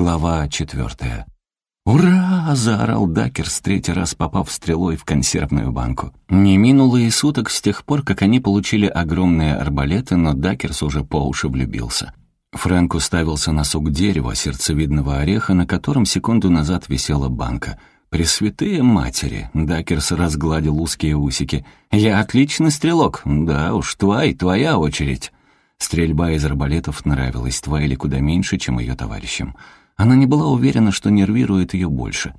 Глава четвертая. «Ура!» — заорал Дакерс, третий раз попав стрелой в консервную банку. Не минуло и суток с тех пор, как они получили огромные арбалеты, но Дакерс уже по уши влюбился. Фрэнк уставился на сук дерева, сердцевидного ореха, на котором секунду назад висела банка. «Пресвятые матери!» — Дакерс разгладил узкие усики. «Я отличный стрелок! Да уж, твой, твоя очередь!» Стрельба из арбалетов нравилась Твайле куда меньше, чем ее товарищам. Она не была уверена, что нервирует ее больше.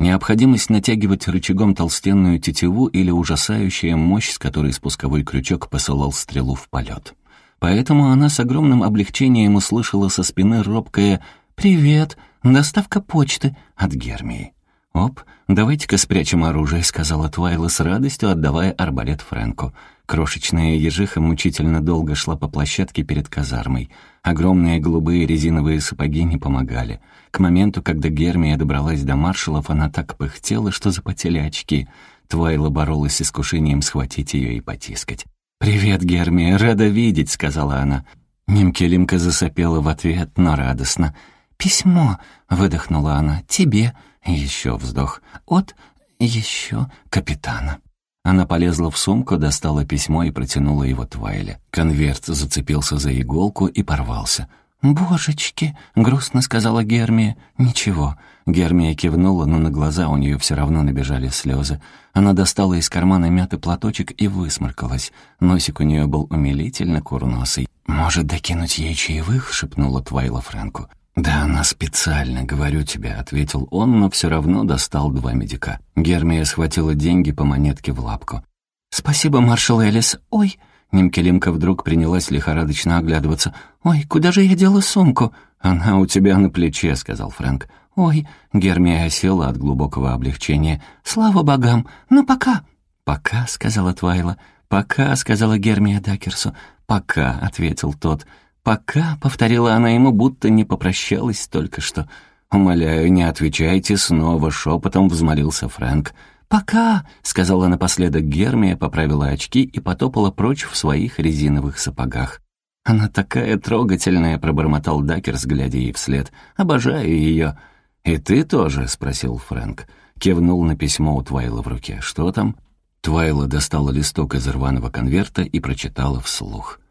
Необходимость натягивать рычагом толстенную тетиву или ужасающая мощь, с которой спусковой крючок посылал стрелу в полет. Поэтому она с огромным облегчением услышала со спины робкое «Привет, доставка почты» от Гермии. «Оп, давайте-ка спрячем оружие», — сказала Твайла с радостью, отдавая арбалет Фрэнку. Крошечная ежиха мучительно долго шла по площадке перед казармой. Огромные голубые резиновые сапоги не помогали. К моменту, когда Гермия добралась до маршалов, она так пыхтела, что запотели очки. Твайла боролась с искушением схватить ее и потискать. «Привет, Гермия, рада видеть», — сказала она. Немкелимка засопела в ответ, но радостно. «Письмо», — выдохнула она, — «тебе». Еще вздох. «От еще капитана». Она полезла в сумку, достала письмо и протянула его Твайле. Конверт зацепился за иголку и порвался. «Божечки!» — грустно сказала Гермия. «Ничего». Гермия кивнула, но на глаза у нее все равно набежали слезы. Она достала из кармана мятый платочек и высморкалась. Носик у нее был умилительно курносый. «Может, докинуть ей чаевых?» — шепнула Твайла Фрэнку. «Да она специально, говорю тебе», — ответил он, но все равно достал два медика. Гермия схватила деньги по монетке в лапку. «Спасибо, маршал Элис. Ой!» Немкелимка вдруг принялась лихорадочно оглядываться. «Ой, куда же я дела сумку?» «Она у тебя на плече», — сказал Фрэнк. «Ой!» — Гермия осела от глубокого облегчения. «Слава богам! Ну, пока!» «Пока», — сказала Твайла. «Пока», — сказала Гермия Дакерсу. «Пока», — ответил тот. «Пока», — повторила она ему, будто не попрощалась только что. «Умоляю, не отвечайте снова», — шепотом взмолился Фрэнк. «Пока», — сказала напоследок Гермия, поправила очки и потопала прочь в своих резиновых сапогах. «Она такая трогательная», — пробормотал Дакерс, глядя ей вслед. «Обожаю ее». «И ты тоже?» — спросил Фрэнк. Кивнул на письмо у Твайла в руке. «Что там?» Твайла достала листок из рваного конверта и прочитала вслух.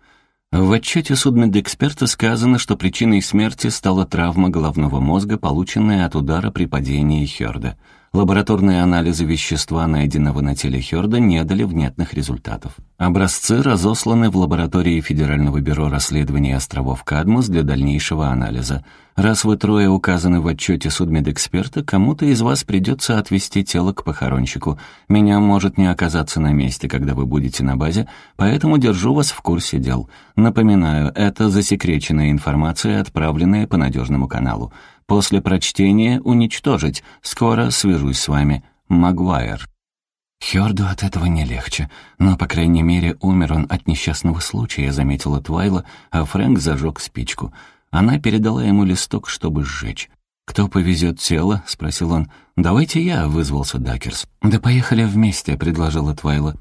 В отчете судмедэксперта сказано, что причиной смерти стала травма головного мозга, полученная от удара при падении Хёрда. Лабораторные анализы вещества, найденного на теле Хёрда, не дали внятных результатов. Образцы разосланы в лаборатории Федерального бюро расследования островов Кадмус для дальнейшего анализа. Раз вы трое указаны в отчете судмедэксперта, кому-то из вас придется отвезти тело к похоронщику. Меня может не оказаться на месте, когда вы будете на базе, поэтому держу вас в курсе дел. Напоминаю, это засекреченная информация, отправленная по надежному каналу. После прочтения уничтожить. Скоро свяжусь с вами. Магуайр. Хёрду от этого не легче, но, по крайней мере, умер он от несчастного случая, заметила Твайла, а Фрэнк зажег спичку. Она передала ему листок, чтобы сжечь. «Кто повезет тело?» — спросил он. «Давайте я», — вызвался Дакерс. «Да поехали вместе», — предложила Твайла.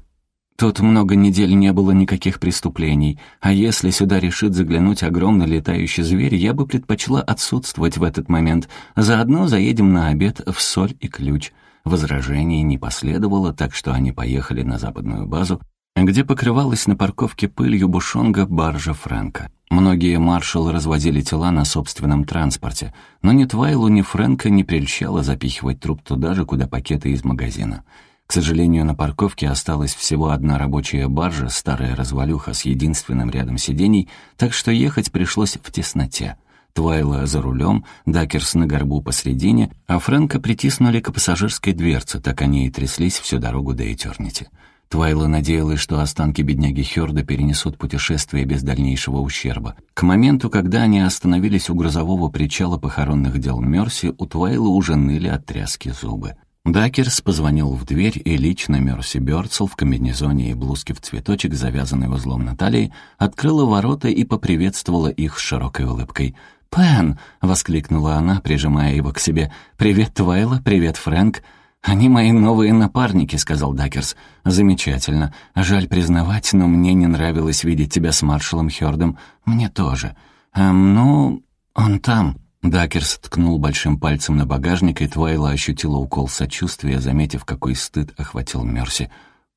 Тут много недель не было никаких преступлений, а если сюда решит заглянуть огромный летающий зверь, я бы предпочла отсутствовать в этот момент. Заодно заедем на обед в соль и ключ». Возражений не последовало, так что они поехали на западную базу, где покрывалась на парковке пылью бушонга баржа Фрэнка. Многие маршалы развозили тела на собственном транспорте, но ни Твайлу, ни Фрэнка не прельщало запихивать труп туда же, куда пакеты из магазина. К сожалению, на парковке осталась всего одна рабочая баржа, старая развалюха с единственным рядом сидений, так что ехать пришлось в тесноте. Твайла за рулем, Дакерс на горбу посредине, а Фрэнка притиснули к пассажирской дверце, так они и тряслись всю дорогу до Этернити. Твайла надеялась, что останки бедняги Хёрда перенесут путешествие без дальнейшего ущерба. К моменту, когда они остановились у грузового причала похоронных дел Мерси, у Твайлы уже ныли от тряски зубы. Дакерс позвонил в дверь, и лично Мерси Бёрцел в комбинезоне и блузке в цветочек, завязанной узлом на талии, открыла ворота и поприветствовала их с широкой улыбкой. «Пен!» — воскликнула она, прижимая его к себе. «Привет, Твайла, привет, Фрэнк!» «Они мои новые напарники», — сказал Дакерс. «Замечательно. Жаль признавать, но мне не нравилось видеть тебя с маршалом Хёрдом. Мне тоже. Эм, ну, он там». Дакерс ткнул большим пальцем на багажник, и Твайла ощутила укол сочувствия, заметив, какой стыд охватил Мерси.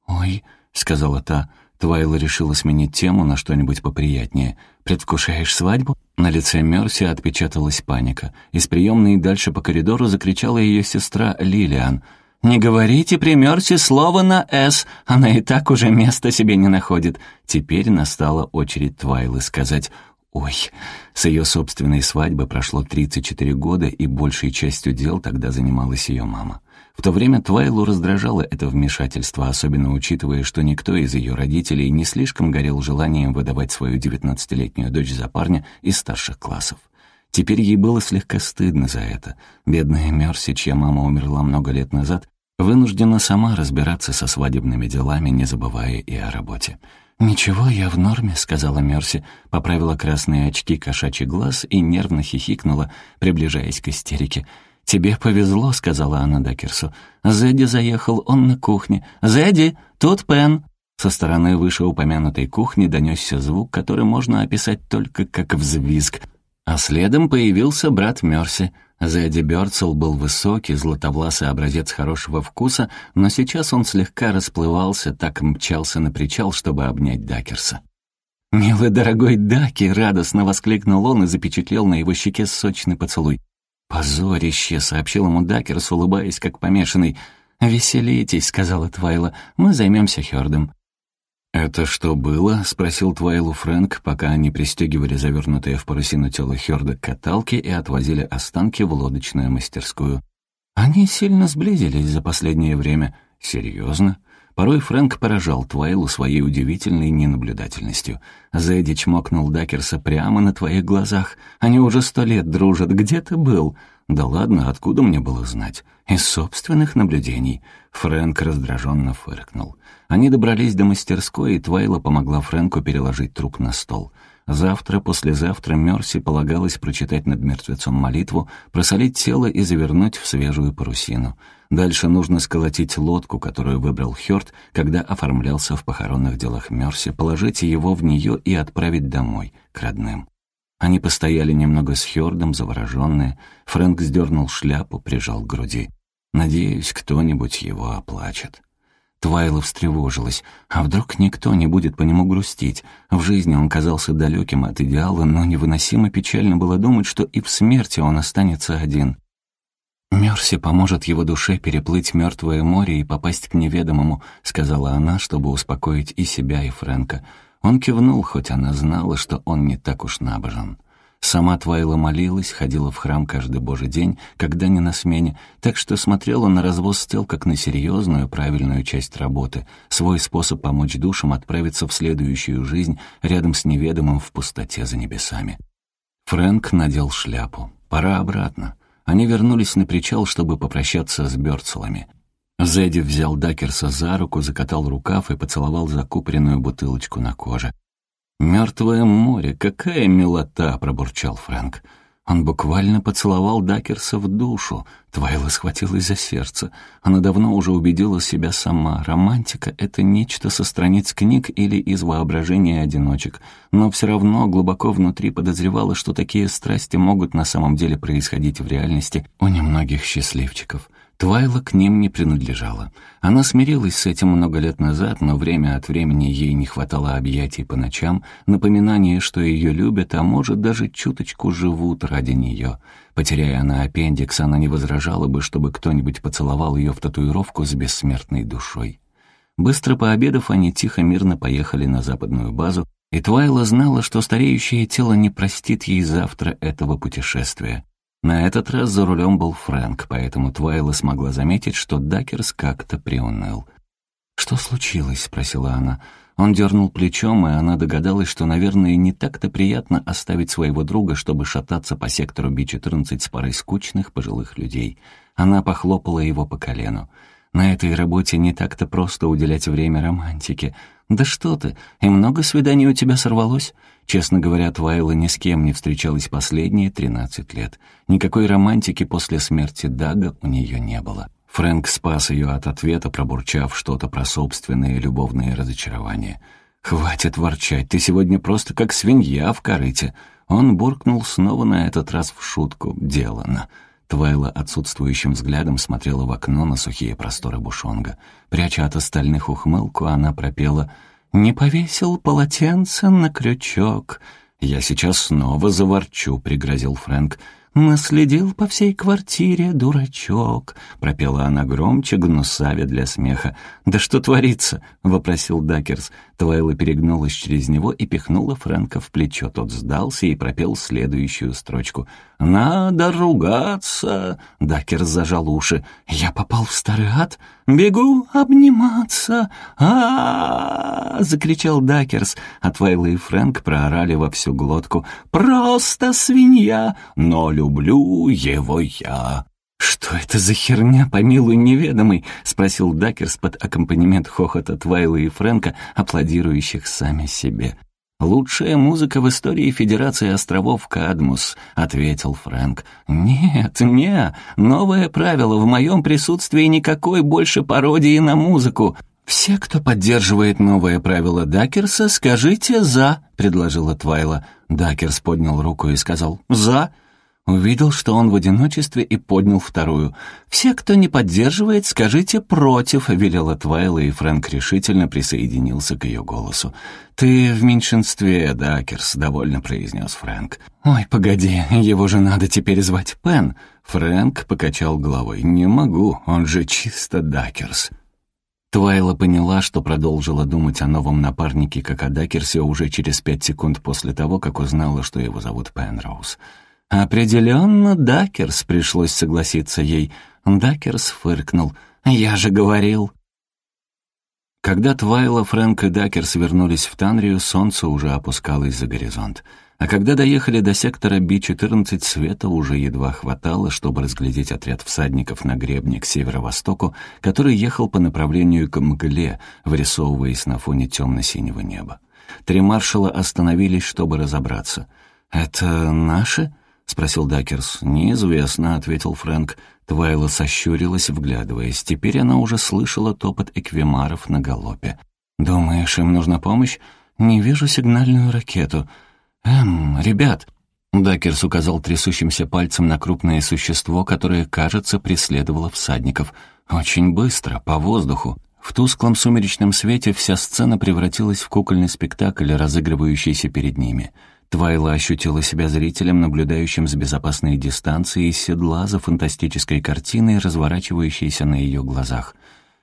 «Ой», — сказала та, — Твайла решила сменить тему на что-нибудь поприятнее. «Предвкушаешь свадьбу?» На лице Мерси отпечаталась паника. Из приемной дальше по коридору закричала ее сестра Лилиан. «Не говорите при Мерси слово на «С», она и так уже места себе не находит». Теперь настала очередь Твайлы сказать Ой, с ее собственной свадьбы прошло 34 года, и большей частью дел тогда занималась ее мама. В то время Твайлу раздражало это вмешательство, особенно учитывая, что никто из ее родителей не слишком горел желанием выдавать свою 19-летнюю дочь за парня из старших классов. Теперь ей было слегка стыдно за это. Бедная Мерси, чья мама умерла много лет назад, вынуждена сама разбираться со свадебными делами, не забывая и о работе. «Ничего, я в норме», — сказала Мерси, поправила красные очки кошачий глаз и нервно хихикнула, приближаясь к истерике. «Тебе повезло», — сказала она Дакерсу. «Зэдди заехал, он на кухне. Зэдди, тут Пен». Со стороны вышеупомянутой кухни донесся звук, который можно описать только как взвизг. А следом появился брат Мерси — Зэдди Бёрцел был высокий, златовласый образец хорошего вкуса, но сейчас он слегка расплывался, так мчался на причал, чтобы обнять Дакерса. «Милый дорогой Даки!» — радостно воскликнул он и запечатлел на его щеке сочный поцелуй. «Позорище!» — сообщил ему Дакерс, улыбаясь, как помешанный. «Веселитесь», — сказала Твайла, — «мы займемся Хёрдом». «Это что было?» — спросил Твайлу Фрэнк, пока они пристегивали завернутое в парусину тело Хёрда к каталке и отвозили останки в лодочную мастерскую. «Они сильно сблизились за последнее время. Серьезно?» Порой Фрэнк поражал Твайлу своей удивительной ненаблюдательностью. Зэдди чмокнул Дакерса прямо на твоих глазах. Они уже сто лет дружат. Где ты был? Да ладно, откуда мне было знать? Из собственных наблюдений. Фрэнк раздраженно фыркнул. Они добрались до мастерской, и Твайла помогла Фрэнку переложить труп на стол. Завтра, послезавтра Мерси полагалось прочитать над мертвецом молитву, просолить тело и завернуть в свежую парусину. Дальше нужно сколотить лодку, которую выбрал Хёрд, когда оформлялся в похоронных делах Мерси, положить его в нее и отправить домой, к родным. Они постояли немного с Хёрдом, завороженные. Фрэнк сдернул шляпу, прижал к груди. «Надеюсь, кто-нибудь его оплачет». Твайла встревожилась. А вдруг никто не будет по нему грустить? В жизни он казался далеким от идеала, но невыносимо печально было думать, что и в смерти он останется один. «Мерси поможет его душе переплыть мертвое море и попасть к неведомому», — сказала она, чтобы успокоить и себя, и Фрэнка. Он кивнул, хоть она знала, что он не так уж набожен. Сама Твайла молилась, ходила в храм каждый божий день, когда не на смене, так что смотрела на развоз тел как на серьезную, правильную часть работы, свой способ помочь душам отправиться в следующую жизнь рядом с неведомым в пустоте за небесами. Фрэнк надел шляпу. Пора обратно. Они вернулись на причал, чтобы попрощаться с Бёрцелами. Зэдди взял Дакерса за руку, закатал рукав и поцеловал закупоренную бутылочку на коже. «Мертвое море, какая милота!» — пробурчал Фрэнк. Он буквально поцеловал Дакерса в душу. Твайла схватилась за сердце. Она давно уже убедила себя сама. Романтика — это нечто со страниц книг или из воображения одиночек. Но все равно глубоко внутри подозревала, что такие страсти могут на самом деле происходить в реальности у немногих счастливчиков. Твайла к ним не принадлежала. Она смирилась с этим много лет назад, но время от времени ей не хватало объятий по ночам, напоминания, что ее любят, а может даже чуточку живут ради нее. Потеряя она аппендикс, она не возражала бы, чтобы кто-нибудь поцеловал ее в татуировку с бессмертной душой. Быстро пообедав, они тихо-мирно поехали на западную базу, и Твайла знала, что стареющее тело не простит ей завтра этого путешествия. На этот раз за рулем был Фрэнк, поэтому Твайла смогла заметить, что Дакерс как-то приуныл. «Что случилось?» — спросила она. Он дернул плечом, и она догадалась, что, наверное, не так-то приятно оставить своего друга, чтобы шататься по сектору Би-14 с парой скучных пожилых людей. Она похлопала его по колену. «На этой работе не так-то просто уделять время романтике. Да что ты, и много свиданий у тебя сорвалось?» Честно говоря, Твайла ни с кем не встречалась последние 13 лет. Никакой романтики после смерти Дага у нее не было. Фрэнк спас ее от ответа, пробурчав что-то про собственные любовные разочарования. «Хватит ворчать, ты сегодня просто как свинья в корыте». Он буркнул снова на этот раз в шутку. «Делано». Твайла отсутствующим взглядом смотрела в окно на сухие просторы бушонга. Пряча от остальных ухмылку, она пропела «Не повесил полотенце на крючок». «Я сейчас снова заворчу», — пригрозил Фрэнк. «Наследил по всей квартире дурачок», — пропела она громче, гнусавя для смеха. «Да что творится?» — вопросил Дакерс. Твайла перегнулась через него и пихнула Фрэнка в плечо. Тот сдался и пропел следующую строчку. «Надо ругаться!» — Дакерс зажал уши. «Я попал в старый ад? Бегу обниматься! -а закричал Дакерс, а Твайла и Фрэнк проорали во всю глотку. «Просто свинья, но люблю его я!» «Что это за херня, помилуй неведомый?» — спросил Дакерс под аккомпанемент хохота Твайла и Фрэнка, аплодирующих сами себе. «Лучшая музыка в истории Федерации островов Кадмус», — ответил Фрэнк. «Нет, не, новое правило, в моем присутствии никакой больше пародии на музыку. «Все, кто поддерживает новое правило Дакерса, скажите «за», — предложила Твайла. Дакерс поднял руку и сказал «за». Увидел, что он в одиночестве и поднял вторую. «Все, кто не поддерживает, скажите «против», — велела Твайла, и Фрэнк решительно присоединился к ее голосу. «Ты в меньшинстве, Дакерс», — довольно произнес Фрэнк. «Ой, погоди, его же надо теперь звать Пен». Фрэнк покачал головой. «Не могу, он же чисто Дакерс». Твайла поняла, что продолжила думать о новом напарнике, как о Дакерсе, уже через пять секунд после того, как узнала, что его зовут Пенроуз. «Определенно, Дакерс», — пришлось согласиться ей. Дакерс фыркнул. «Я же говорил». Когда Твайла, Фрэнк и Дакерс вернулись в Танрию, солнце уже опускалось за горизонт. А когда доехали до сектора Би-14, света уже едва хватало, чтобы разглядеть отряд всадников на гребне к северо-востоку, который ехал по направлению к мгле, вырисовываясь на фоне темно-синего неба. Три маршала остановились, чтобы разобраться. «Это наши?» — спросил Дакерс. «Неизвестно», — ответил Фрэнк. Твайла сощурилась, вглядываясь. Теперь она уже слышала топот эквимаров на галопе. «Думаешь, им нужна помощь? Не вижу сигнальную ракету. Эм, ребят!» Дакерс указал трясущимся пальцем на крупное существо, которое, кажется, преследовало всадников. Очень быстро, по воздуху. В тусклом сумеречном свете вся сцена превратилась в кукольный спектакль, разыгрывающийся перед ними — Твайла ощутила себя зрителем, наблюдающим с безопасной дистанции из седла за фантастической картиной, разворачивающейся на ее глазах.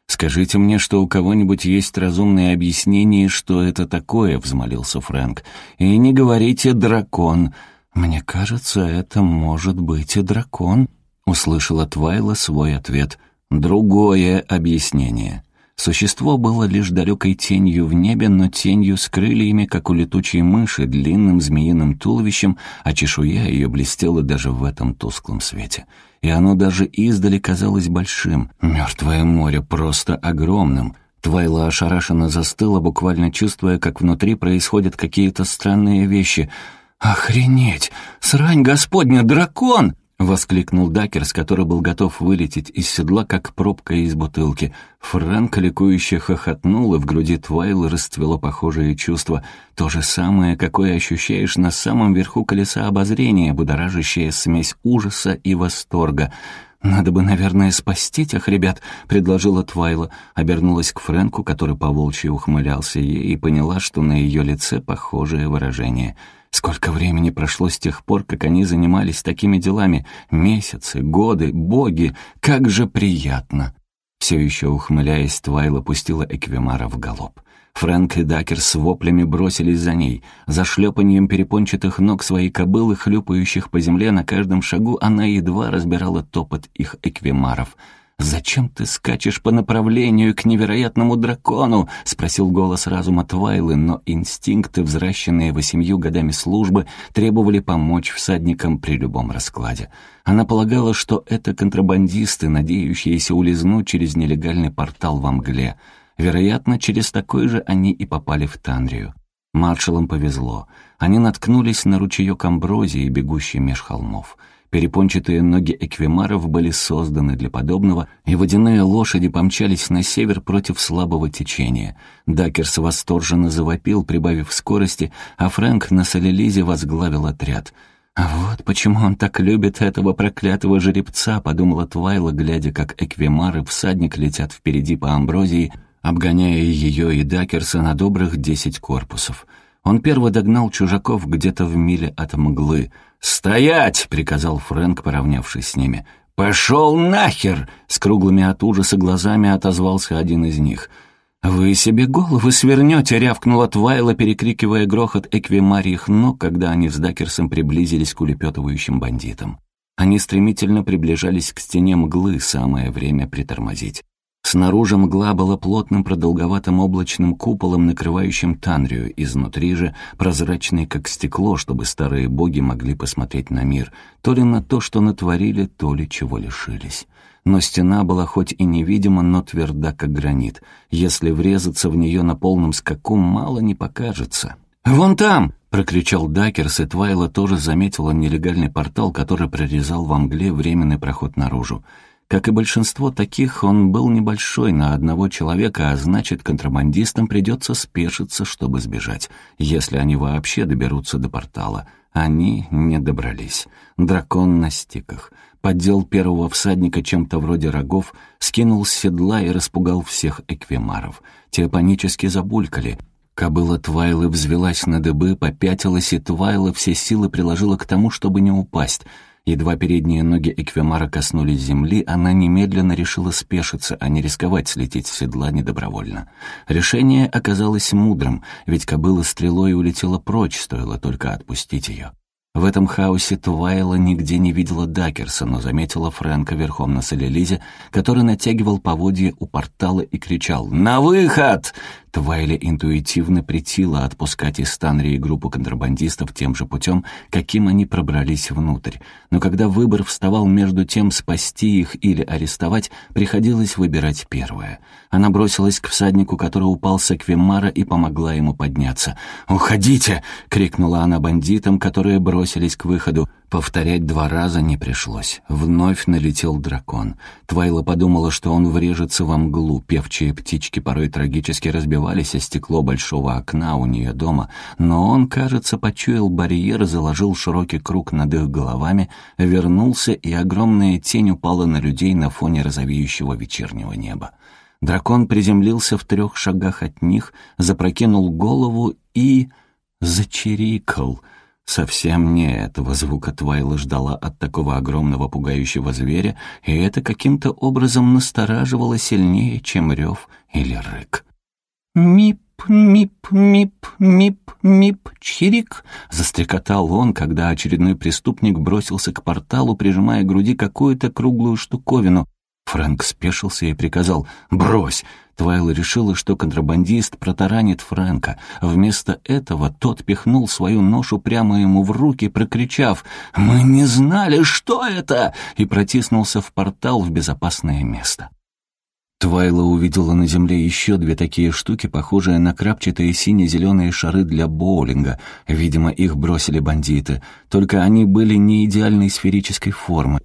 «Скажите мне, что у кого-нибудь есть разумное объяснение, что это такое», — взмолился Фрэнк. «И не говорите «дракон». Мне кажется, это может быть и дракон», — услышала Твайла свой ответ. «Другое объяснение». Существо было лишь далекой тенью в небе, но тенью с крыльями, как у летучей мыши, длинным змеиным туловищем, а чешуя ее блестела даже в этом тусклом свете. И оно даже издали казалось большим. Мертвое море просто огромным. Твайла ошарашенно застыла, буквально чувствуя, как внутри происходят какие-то странные вещи. «Охренеть! Срань господня, дракон!» — воскликнул Дакерс, который был готов вылететь из седла, как пробка из бутылки. Фрэнк ликующе хохотнул, и в груди Твайла расцвело похожее чувство. То же самое, какое ощущаешь на самом верху колеса обозрения, будоражащая смесь ужаса и восторга. «Надо бы, наверное, спасти тех ребят», — предложила Твайла. Обернулась к Фрэнку, который по волчьи ухмылялся ей, и поняла, что на ее лице похожее выражение — Сколько времени прошло с тех пор, как они занимались такими делами? Месяцы, годы, боги, как же приятно!» Все еще ухмыляясь, Твайла пустила Эквимара в галоп. Фрэнк и Дакер с воплями бросились за ней. За шлепаньем перепончатых ног своей кобылы, хлюпающих по земле на каждом шагу, она едва разбирала топот их эквимаров — «Зачем ты скачешь по направлению к невероятному дракону?» — спросил голос разума Твайлы, но инстинкты, взращенные восемью годами службы, требовали помочь всадникам при любом раскладе. Она полагала, что это контрабандисты, надеющиеся улизнуть через нелегальный портал во мгле. Вероятно, через такой же они и попали в Танрию. Маршалам повезло. Они наткнулись на ручеек амброзии, бегущий меж холмов — Перепончатые ноги эквимаров были созданы для подобного, и водяные лошади помчались на север против слабого течения. Дакерс восторженно завопил, прибавив скорости, а Фрэнк на Солелизе возглавил отряд. «А вот почему он так любит этого проклятого жеребца», — подумала Твайла, глядя, как эквимар и всадник летят впереди по амброзии, обгоняя ее и Дакерса на добрых десять корпусов. Он первый догнал чужаков где-то в миле от мглы. «Стоять!» — приказал Фрэнк, поравнявшись с ними. «Пошел нахер!» — с круглыми от ужаса глазами отозвался один из них. «Вы себе головы свернете!» — рявкнула Твайла, перекрикивая грохот эквимарьих ног, когда они с Дакерсом приблизились к улепетывающим бандитам. Они стремительно приближались к стене мглы, самое время притормозить. Снаружи мгла была плотным продолговатым облачным куполом, накрывающим Танрию, изнутри же прозрачный, как стекло, чтобы старые боги могли посмотреть на мир, то ли на то, что натворили, то ли чего лишились. Но стена была хоть и невидима, но тверда, как гранит. Если врезаться в нее на полном скаку, мало не покажется. «Вон там!» — прокричал Дакерс, и Твайла тоже заметила нелегальный портал, который прорезал во мгле временный проход наружу. Как и большинство таких, он был небольшой на одного человека, а значит, контрабандистам придется спешиться, чтобы сбежать, если они вообще доберутся до портала. Они не добрались. Дракон на стиках. Поддел первого всадника чем-то вроде рогов, скинул с седла и распугал всех эквимаров. Те панически забулькали. Кобыла Твайлы взвелась на дыбы, попятилась, и Твайла все силы приложила к тому, чтобы не упасть — Едва передние ноги Эквемара коснулись земли, она немедленно решила спешиться, а не рисковать слететь с седла недобровольно. Решение оказалось мудрым, ведь кобыла стрелой улетела прочь, стоило только отпустить ее. В этом хаосе Твайла нигде не видела Дакерса, но заметила Фрэнка верхом на Солелизе, который натягивал поводья у портала и кричал «На выход!». Твайли интуитивно притила отпускать из Станрии группу контрабандистов тем же путем, каким они пробрались внутрь. Но когда выбор вставал между тем спасти их или арестовать, приходилось выбирать первое. Она бросилась к всаднику, который упал с Аквимара и помогла ему подняться. «Уходите!» — крикнула она бандитам, которые бросились к выходу. Повторять два раза не пришлось. Вновь налетел дракон. Твайла подумала, что он врежется во мглу. Певчие птички порой трагически разбивались о стекло большого окна у нее дома, но он, кажется, почуял барьер, заложил широкий круг над их головами, вернулся, и огромная тень упала на людей на фоне розовеющего вечернего неба. Дракон приземлился в трех шагах от них, запрокинул голову и... зачирикал — Совсем не этого звука Твайла ждала от такого огромного пугающего зверя, и это каким-то образом настораживало сильнее, чем рев или рык. «Мип, мип, мип, мип, мип, чирик!» — застрекотал он, когда очередной преступник бросился к порталу, прижимая к груди какую-то круглую штуковину. Фрэнк спешился и приказал «Брось!» Твайла решила, что контрабандист протаранит Фрэнка. Вместо этого тот пихнул свою ношу прямо ему в руки, прокричав «Мы не знали, что это!» и протиснулся в портал в безопасное место. Твайла увидела на земле еще две такие штуки, похожие на крапчатые сине-зеленые шары для боулинга. Видимо, их бросили бандиты. Только они были не идеальной сферической формы.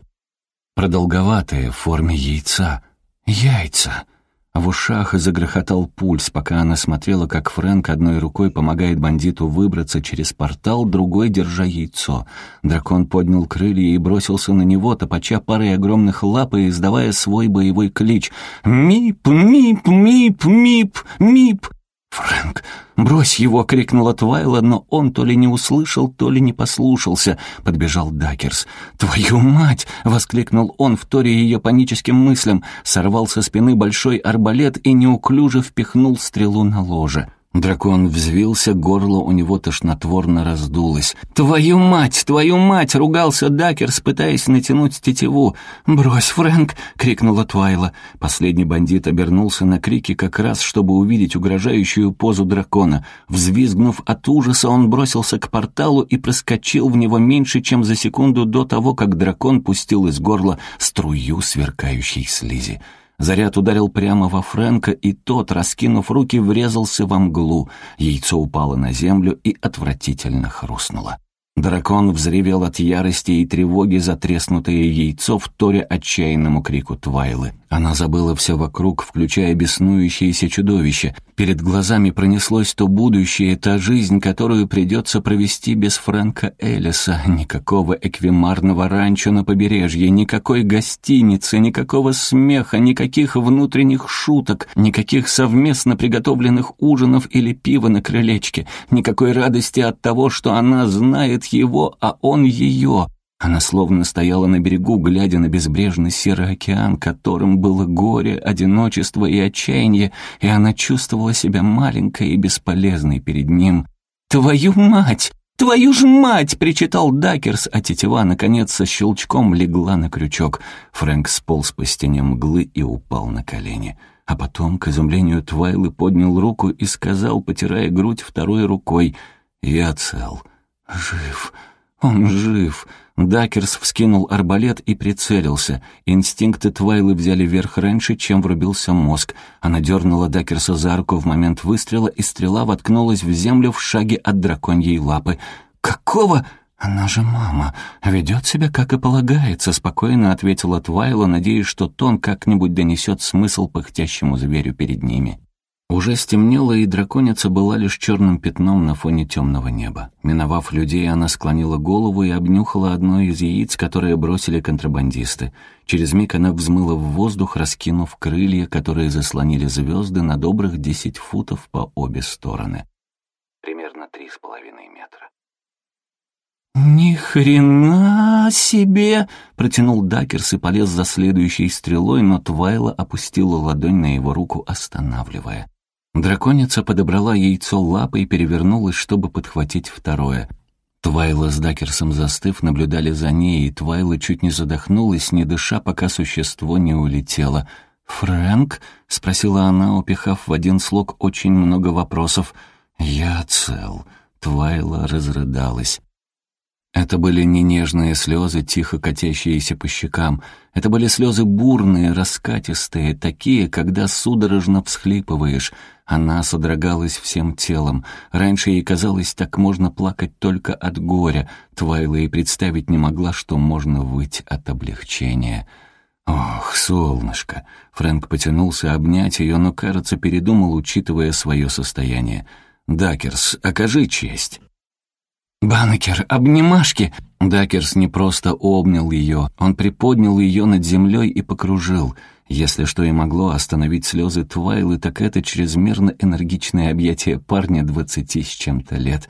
Продолговатые, в форме яйца. Яйца! В ушах загрохотал пульс, пока она смотрела, как Фрэнк одной рукой помогает бандиту выбраться через портал, другой держа яйцо. Дракон поднял крылья и бросился на него, топача парой огромных лап и издавая свой боевой клич. «Мип! Мип! Мип! Мип! Мип!» «Фрэнк, брось его!» — крикнула Твайла, но он то ли не услышал, то ли не послушался. Подбежал Дакерс. «Твою мать!» — воскликнул он, вторя ее паническим мыслям. Сорвал со спины большой арбалет и неуклюже впихнул стрелу на ложе. Дракон взвился, горло у него тошнотворно раздулось. «Твою мать! Твою мать!» — ругался Дакерс, пытаясь натянуть тетиву. «Брось, Фрэнк!» — крикнула Твайла. Последний бандит обернулся на крики как раз, чтобы увидеть угрожающую позу дракона. Взвизгнув от ужаса, он бросился к порталу и проскочил в него меньше, чем за секунду до того, как дракон пустил из горла струю сверкающей слизи. Заряд ударил прямо во Фрэнка, и тот, раскинув руки, врезался во мглу. Яйцо упало на землю и отвратительно хрустнуло. Дракон взревел от ярости и тревоги за треснутое яйцо в торе отчаянному крику Твайлы. Она забыла все вокруг, включая беснующееся чудовище. Перед глазами пронеслось то будущее, та жизнь, которую придется провести без Фрэнка Эллиса. Никакого эквимарного ранчо на побережье, никакой гостиницы, никакого смеха, никаких внутренних шуток, никаких совместно приготовленных ужинов или пива на крылечке, никакой радости от того, что она знает его, а он ее. Она словно стояла на берегу, глядя на безбрежный серый океан, которым было горе, одиночество и отчаяние, и она чувствовала себя маленькой и бесполезной перед ним. «Твою мать! Твою ж мать!» — причитал Дакерс, а тетива, наконец, со щелчком легла на крючок. Фрэнк сполз по стене мглы и упал на колени. А потом, к изумлению Твайлы, поднял руку и сказал, потирая грудь второй рукой, «Я цел. Жив. Он жив». Дакерс вскинул арбалет и прицелился. Инстинкты Твайлы взяли верх раньше, чем врубился мозг. Она дернула Дакерса за руку в момент выстрела, и стрела воткнулась в землю в шаге от драконьей лапы. «Какого?» «Она же мама. Ведет себя, как и полагается», — спокойно ответила Твайла, надеясь, что тон как-нибудь донесет смысл пыхтящему зверю перед ними. Уже стемнело, и драконица была лишь черным пятном на фоне темного неба. Миновав людей, она склонила голову и обнюхала одно из яиц, которые бросили контрабандисты. Через миг она взмыла в воздух, раскинув крылья, которые заслонили звезды на добрых десять футов по обе стороны. Примерно три с половиной метра. «Ни хрена себе!» — протянул Дакерс и полез за следующей стрелой, но Твайла опустила ладонь на его руку, останавливая. Драконица подобрала яйцо лапой и перевернулась, чтобы подхватить второе. Твайла с Дакерсом застыв, наблюдали за ней, и Твайла чуть не задохнулась, не дыша, пока существо не улетело. «Фрэнк?» — спросила она, упихав в один слог очень много вопросов. «Я цел». Твайла разрыдалась. Это были не нежные слезы, тихо катящиеся по щекам. Это были слезы бурные, раскатистые, такие, когда судорожно всхлипываешь. Она содрогалась всем телом. Раньше ей казалось, так можно плакать только от горя. Твайла и представить не могла, что можно выть от облегчения. «Ох, солнышко!» Фрэнк потянулся обнять ее, но, кажется, передумал, учитывая свое состояние. «Дакерс, окажи честь!» «Баннекер, обнимашки!» Дакерс не просто обнял ее, он приподнял ее над землей и покружил. Если что и могло остановить слезы Твайлы, так это чрезмерно энергичное объятие парня двадцати с чем-то лет.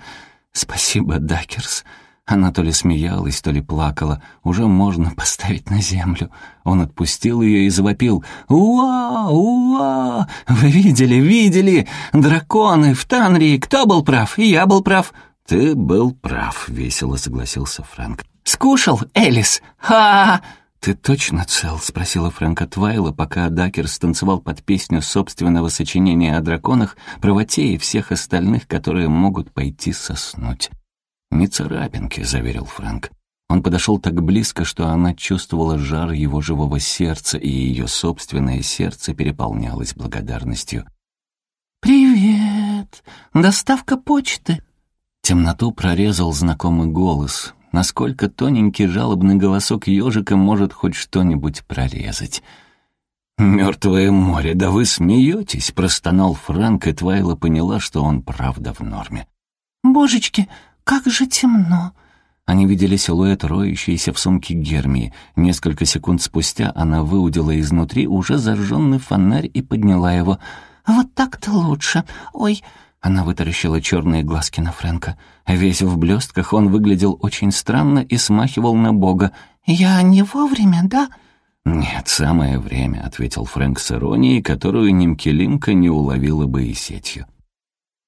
«Спасибо, Дакерс!» Она то ли смеялась, то ли плакала. Уже можно поставить на землю. Он отпустил ее и завопил. «Уа! Уа! Вы видели, видели? Драконы в Танрии! Кто был прав? Я был прав!» «Ты был прав», — весело согласился Фрэнк. «Скушал, Элис? Ха!» «Ты точно цел?» — спросила Фрэнка Твайла, пока Дакер станцевал под песню собственного сочинения о драконах, правоте и всех остальных, которые могут пойти соснуть. «Не царапинки», — заверил Фрэнк. Он подошел так близко, что она чувствовала жар его живого сердца, и ее собственное сердце переполнялось благодарностью. «Привет! Доставка почты!» Темноту прорезал знакомый голос. Насколько тоненький жалобный голосок ежика может хоть что-нибудь прорезать. «Мертвое море, да вы смеетесь!» — простонал Франк, и Твайла поняла, что он правда в норме. «Божечки, как же темно!» Они видели силуэт, роющийся в сумке Гермии. Несколько секунд спустя она выудила изнутри уже зажженный фонарь и подняла его. «Вот так-то лучше. Ой, она вытаращила черные глазки на Фрэнка. Весь в блестках он выглядел очень странно и смахивал на бога. «Я не вовремя, да?» «Нет, самое время», — ответил Фрэнк с иронией, которую Нимкелимка не уловила бы и сетью.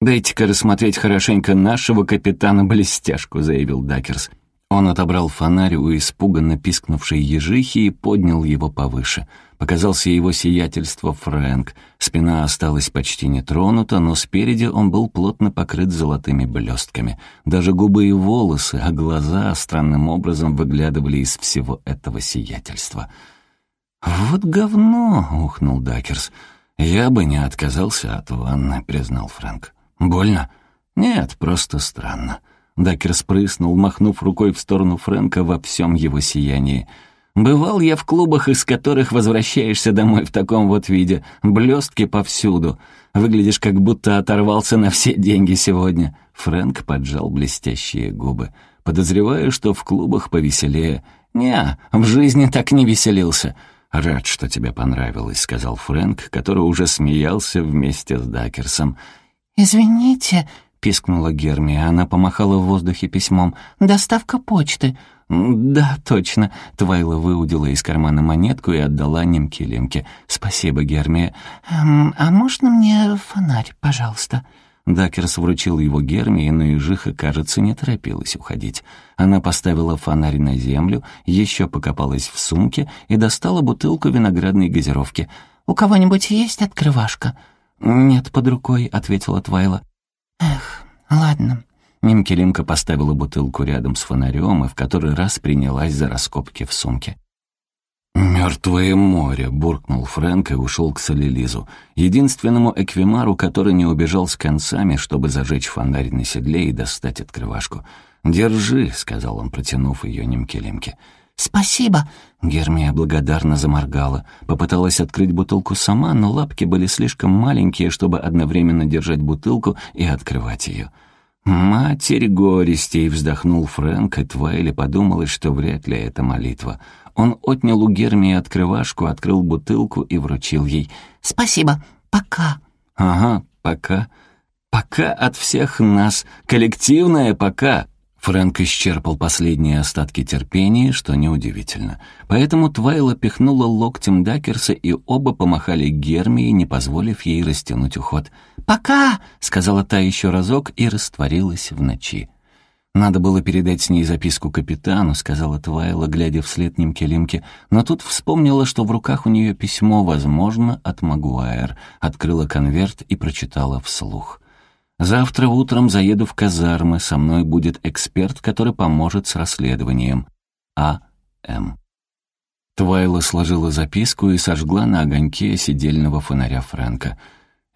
«Дайте-ка рассмотреть хорошенько нашего капитана-блестяшку», — заявил Дакерс. Он отобрал фонарь у испуганно пискнувшей ежихи и поднял его повыше. Показался его сиятельство Фрэнк. Спина осталась почти нетронута, но спереди он был плотно покрыт золотыми блестками. Даже губы и волосы, а глаза странным образом выглядывали из всего этого сиятельства. «Вот говно!» — ухнул Дакерс. «Я бы не отказался от ванны», — признал Фрэнк. «Больно?» «Нет, просто странно». Дакер спрыснул, махнув рукой в сторону Фрэнка во всем его сиянии. «Бывал я в клубах, из которых возвращаешься домой в таком вот виде. Блестки повсюду. Выглядишь, как будто оторвался на все деньги сегодня». Фрэнк поджал блестящие губы. «Подозреваю, что в клубах повеселее». «Не, в жизни так не веселился». «Рад, что тебе понравилось», — сказал Фрэнк, который уже смеялся вместе с Дакерсом. «Извините», — пискнула Герми, она помахала в воздухе письмом. «Доставка почты». «Да, точно». Твайла выудила из кармана монетку и отдала немке Лемке. «Спасибо, Герми. «Эм, «А можно мне фонарь, пожалуйста?» Дакерс вручил его Герми, но Ежиха, кажется, не торопилась уходить. Она поставила фонарь на землю, еще покопалась в сумке и достала бутылку виноградной газировки. «У кого-нибудь есть открывашка?» «Нет, под рукой», — ответила Твайла. «Эх, ладно». Нимкелимка поставила бутылку рядом с фонарем и в который раз принялась за раскопки в сумке. «Мертвое море!» — буркнул Фрэнк и ушел к Солилизу, единственному эквимару, который не убежал с концами, чтобы зажечь фонарь на седле и достать открывашку. «Держи», — сказал он, протянув ее Нимкелимке. «Спасибо!» — Гермия благодарно заморгала. Попыталась открыть бутылку сама, но лапки были слишком маленькие, чтобы одновременно держать бутылку и открывать ее. «Матерь горестей!» — вздохнул Фрэнк, и Твайли подумалось, что вряд ли это молитва — он отнял у Гермии открывашку, открыл бутылку и вручил ей. «Спасибо. Пока». «Ага, пока. Пока от всех нас. Коллективное пока». Фрэнк исчерпал последние остатки терпения, что неудивительно. Поэтому Твайла пихнула локтем Дакерса, и оба помахали Гермии, не позволив ей растянуть уход. «Пока!» — сказала та еще разок и растворилась в ночи. «Надо было передать с ней записку капитану», — сказала Твайла, глядя вслед Нимке-Лимке, но тут вспомнила, что в руках у нее письмо, возможно, от Магуайр. Открыла конверт и прочитала вслух. «Завтра утром заеду в казармы, со мной будет эксперт, который поможет с расследованием. А. М». Твайла сложила записку и сожгла на огоньке сидельного фонаря Фрэнка.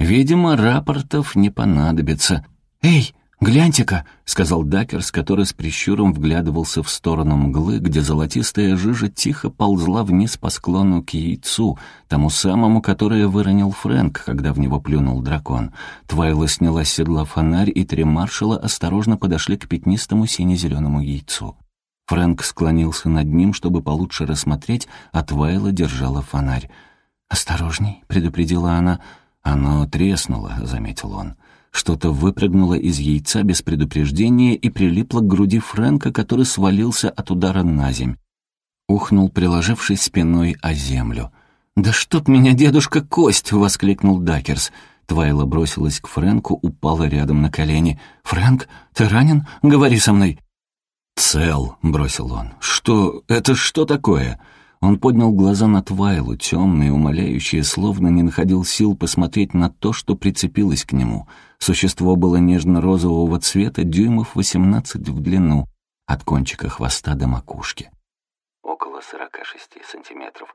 «Видимо, рапортов не понадобится. Эй!» «Гляньте-ка», — сказал Дакерс, который с прищуром вглядывался в сторону мглы, где золотистая жижа тихо ползла вниз по склону к яйцу, тому самому, которое выронил Фрэнк, когда в него плюнул дракон. Твайла сняла седла фонарь, и три маршала осторожно подошли к пятнистому сине-зеленому яйцу. Фрэнк склонился над ним, чтобы получше рассмотреть, а Твайла держала фонарь. «Осторожней», — предупредила она. «Оно треснуло», — заметил он. Что-то выпрыгнуло из яйца без предупреждения и прилипло к груди Фрэнка, который свалился от удара на земь. Ухнул, приложившись спиной о землю. «Да чтоб меня, дедушка, кость!» — воскликнул Дакерс. Твайла бросилась к Фрэнку, упала рядом на колени. «Фрэнк, ты ранен? Говори со мной!» «Цел», — бросил он. «Что? Это что такое?» Он поднял глаза на Твайлу, темные, умоляющие, словно не находил сил посмотреть на то, что прицепилось к нему. Существо было нежно-розового цвета, дюймов восемнадцать в длину, от кончика хвоста до макушки. Около сорока шести сантиметров.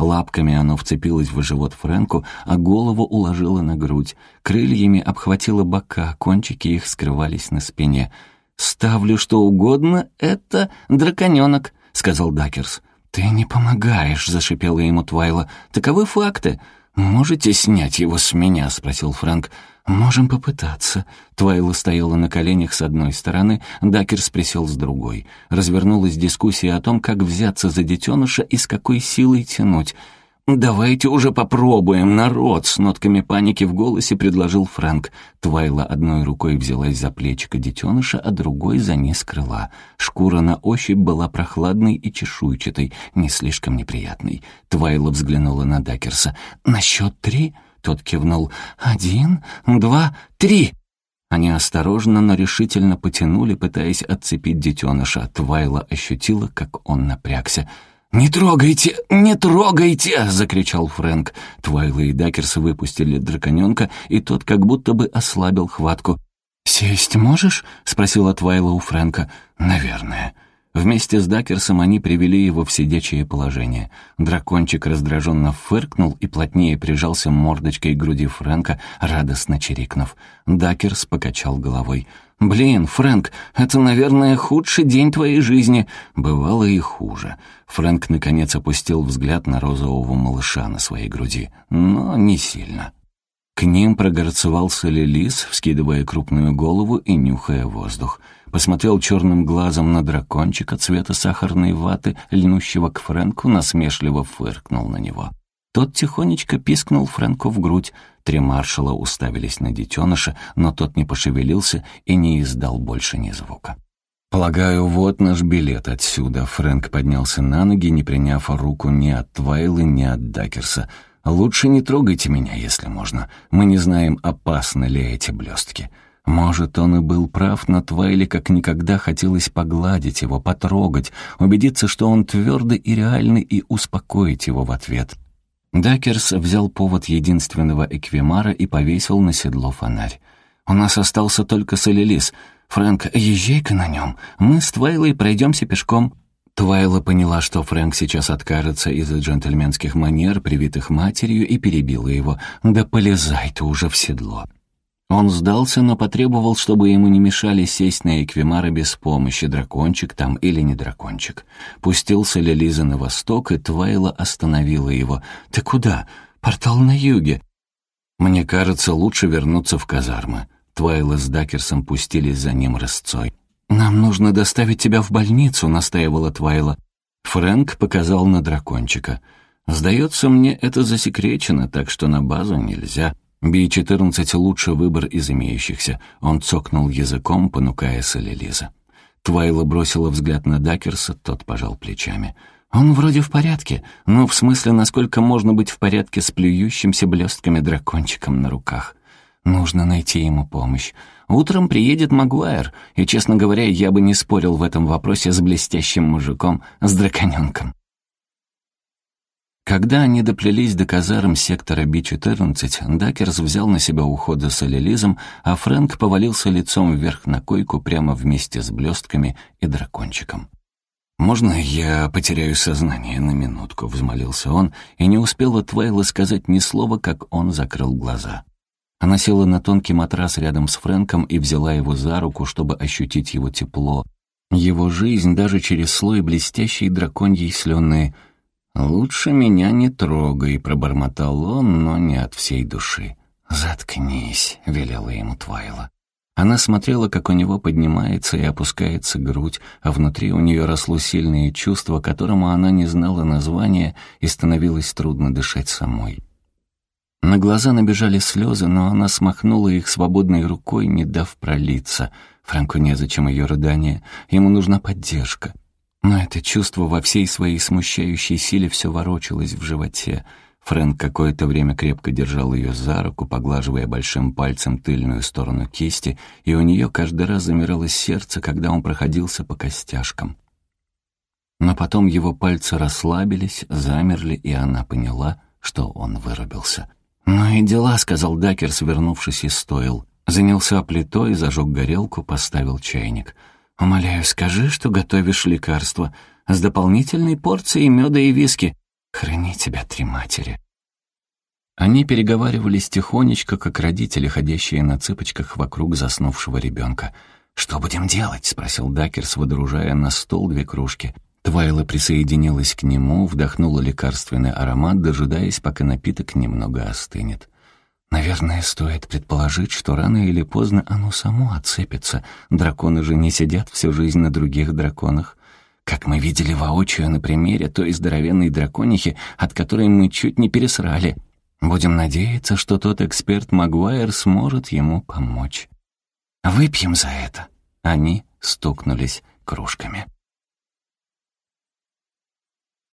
Лапками оно вцепилось в живот Фрэнку, а голову уложило на грудь. Крыльями обхватило бока, кончики их скрывались на спине. «Ставлю что угодно, это драконёнок», — сказал Дакерс. «Ты не помогаешь», — зашипела ему Твайла. «Таковы факты». «Можете снять его с меня?» — спросил Фрэнк. «Можем попытаться». Твайла стояла на коленях с одной стороны, Дакерс присел с другой. Развернулась дискуссия о том, как взяться за детеныша и с какой силой тянуть. «Давайте уже попробуем, народ!» С нотками паники в голосе предложил Фрэнк. Твайла одной рукой взялась за плечико детеныша, а другой за низ крыла. Шкура на ощупь была прохладной и чешуйчатой, не слишком неприятной. Твайла взглянула на Дакерса. «На счет три?» Тот кивнул. «Один, два, три!» Они осторожно, но решительно потянули, пытаясь отцепить детеныша. Твайла ощутила, как он напрягся. «Не трогайте! Не трогайте!» — закричал Фрэнк. Твайла и Дакерс выпустили драконёнка, и тот как будто бы ослабил хватку. «Сесть можешь?» — спросила Твайла у Фрэнка. «Наверное». Вместе с Дакерсом они привели его в сидячее положение. Дракончик раздраженно фыркнул и плотнее прижался мордочкой к груди Фрэнка, радостно чирикнув. Дакерс покачал головой. «Блин, Фрэнк, это, наверное, худший день твоей жизни». Бывало и хуже. Фрэнк, наконец, опустил взгляд на розового малыша на своей груди, но не сильно. К ним прогорцевался Лилис, вскидывая крупную голову и нюхая воздух. Посмотрел черным глазом на дракончика цвета сахарной ваты, льнущего к Фрэнку, насмешливо фыркнул на него. Тот тихонечко пискнул Фрэнку в грудь. Три маршала уставились на детеныша, но тот не пошевелился и не издал больше ни звука. «Полагаю, вот наш билет отсюда». Фрэнк поднялся на ноги, не приняв руку ни от Твайлы, ни от Дакерса. «Лучше не трогайте меня, если можно. Мы не знаем, опасны ли эти блестки». Может, он и был прав, но Твайле как никогда хотелось погладить его, потрогать, убедиться, что он твердый и реальный, и успокоить его в ответ. Дакерс взял повод единственного эквимара и повесил на седло фонарь. «У нас остался только Солелис. Фрэнк, езжай-ка на нем. Мы с Твайлой пройдемся пешком». Твайла поняла, что Фрэнк сейчас откажется из-за джентльменских манер, привитых матерью, и перебила его. «Да полезай ты уже в седло». Он сдался, но потребовал, чтобы ему не мешали сесть на эквимары без помощи, дракончик там или не дракончик. Пустился Лилиза на восток, и Твайла остановила его. «Ты куда? Портал на юге». «Мне кажется, лучше вернуться в казармы». Твайла с Дакерсом пустились за ним рысцой. «Нам нужно доставить тебя в больницу», — настаивала Твайла. Фрэнк показал на дракончика. «Сдается мне, это засекречено, так что на базу нельзя. Би-14 — лучший выбор из имеющихся». Он цокнул языком, понукая Солелиза. Твайла бросила взгляд на Дакерса, тот пожал плечами. «Он вроде в порядке. Ну, в смысле, насколько можно быть в порядке с плюющимся блестками дракончиком на руках?» Нужно найти ему помощь. Утром приедет Магуайр, и, честно говоря, я бы не спорил в этом вопросе с блестящим мужиком, с драконёнком. Когда они доплелись до казарм сектора Би-14, Дакерс взял на себя уход за солилизом, а Фрэнк повалился лицом вверх на койку прямо вместе с блестками и дракончиком. «Можно я потеряю сознание на минутку?» — взмолился он, и не успела Твайла сказать ни слова, как он закрыл глаза. Она села на тонкий матрас рядом с Фрэнком и взяла его за руку, чтобы ощутить его тепло. Его жизнь даже через слой блестящей драконьей слюны. «Лучше меня не трогай», — пробормотал он, но не от всей души. «Заткнись», — велела ему Твайла. Она смотрела, как у него поднимается и опускается грудь, а внутри у нее росло сильное чувство, которому она не знала названия, и становилось трудно дышать самой. На глаза набежали слезы, но она смахнула их свободной рукой, не дав пролиться. Франку незачем ее рыдание, ему нужна поддержка. Но это чувство во всей своей смущающей силе все ворочалось в животе. Фрэнк какое-то время крепко держал ее за руку, поглаживая большим пальцем тыльную сторону кисти, и у нее каждый раз замирало сердце, когда он проходился по костяшкам. Но потом его пальцы расслабились, замерли, и она поняла, что он вырубился. «Ну и дела», — сказал Дакер, свернувшись из стоил. Занялся плитой, зажег горелку, поставил чайник. «Умоляю, скажи, что готовишь лекарство с дополнительной порцией меда и виски. Храни тебя, три матери». Они переговаривались тихонечко, как родители, ходящие на цыпочках вокруг заснувшего ребенка. «Что будем делать?» — спросил Дакерс, выдружая на стол две кружки. Твайла присоединилась к нему, вдохнула лекарственный аромат, дожидаясь, пока напиток немного остынет. Наверное, стоит предположить, что рано или поздно оно само отцепится. Драконы же не сидят всю жизнь на других драконах. Как мы видели воочию на примере той здоровенной драконихи, от которой мы чуть не пересрали. Будем надеяться, что тот эксперт Магуайр сможет ему помочь. Выпьем за это. Они стукнулись кружками.